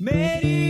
میری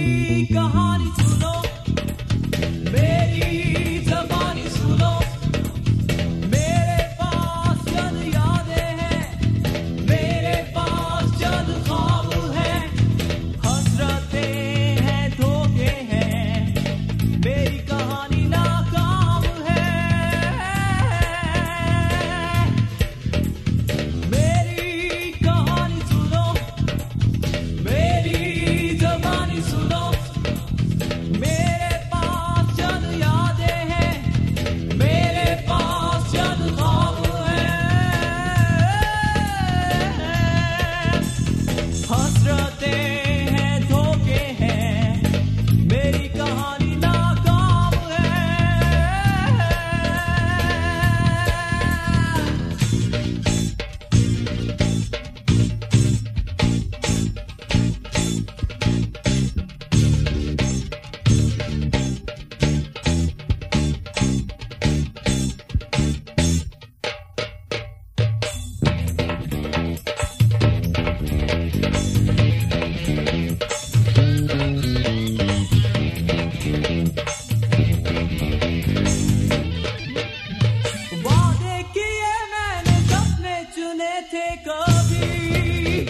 تھے کبھی۔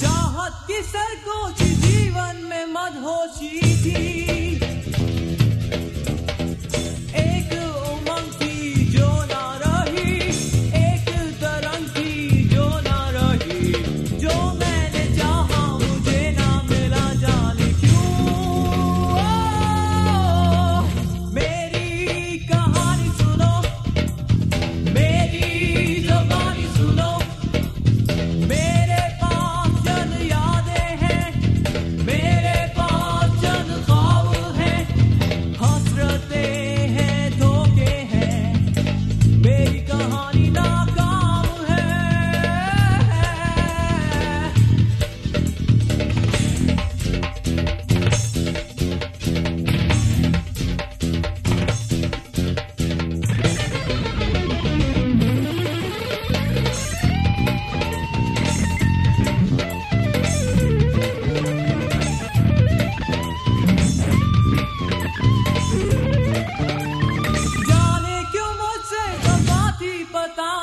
چاہت کی سرگوش جیون میں مدہوشی تھی۔ ایک امنگ تھی جو نہ رہی، ایک ترنگ تھی جو نہ رہی۔ جو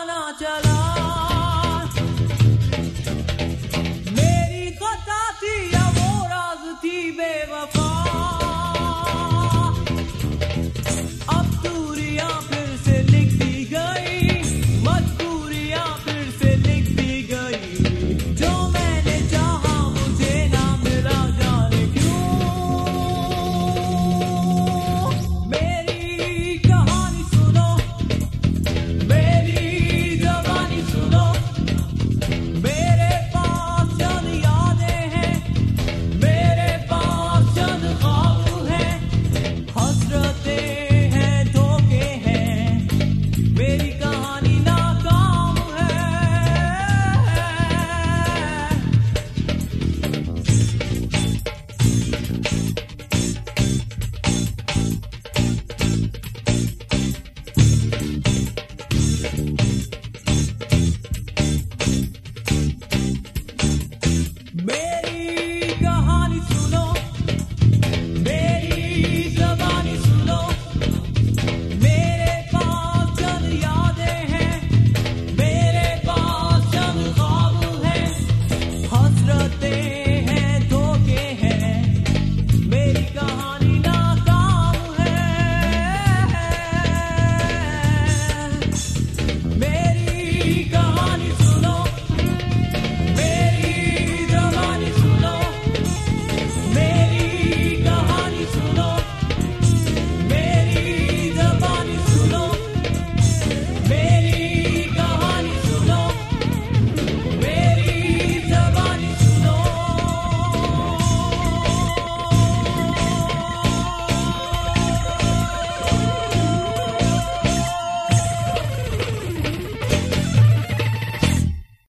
زمانہ چلا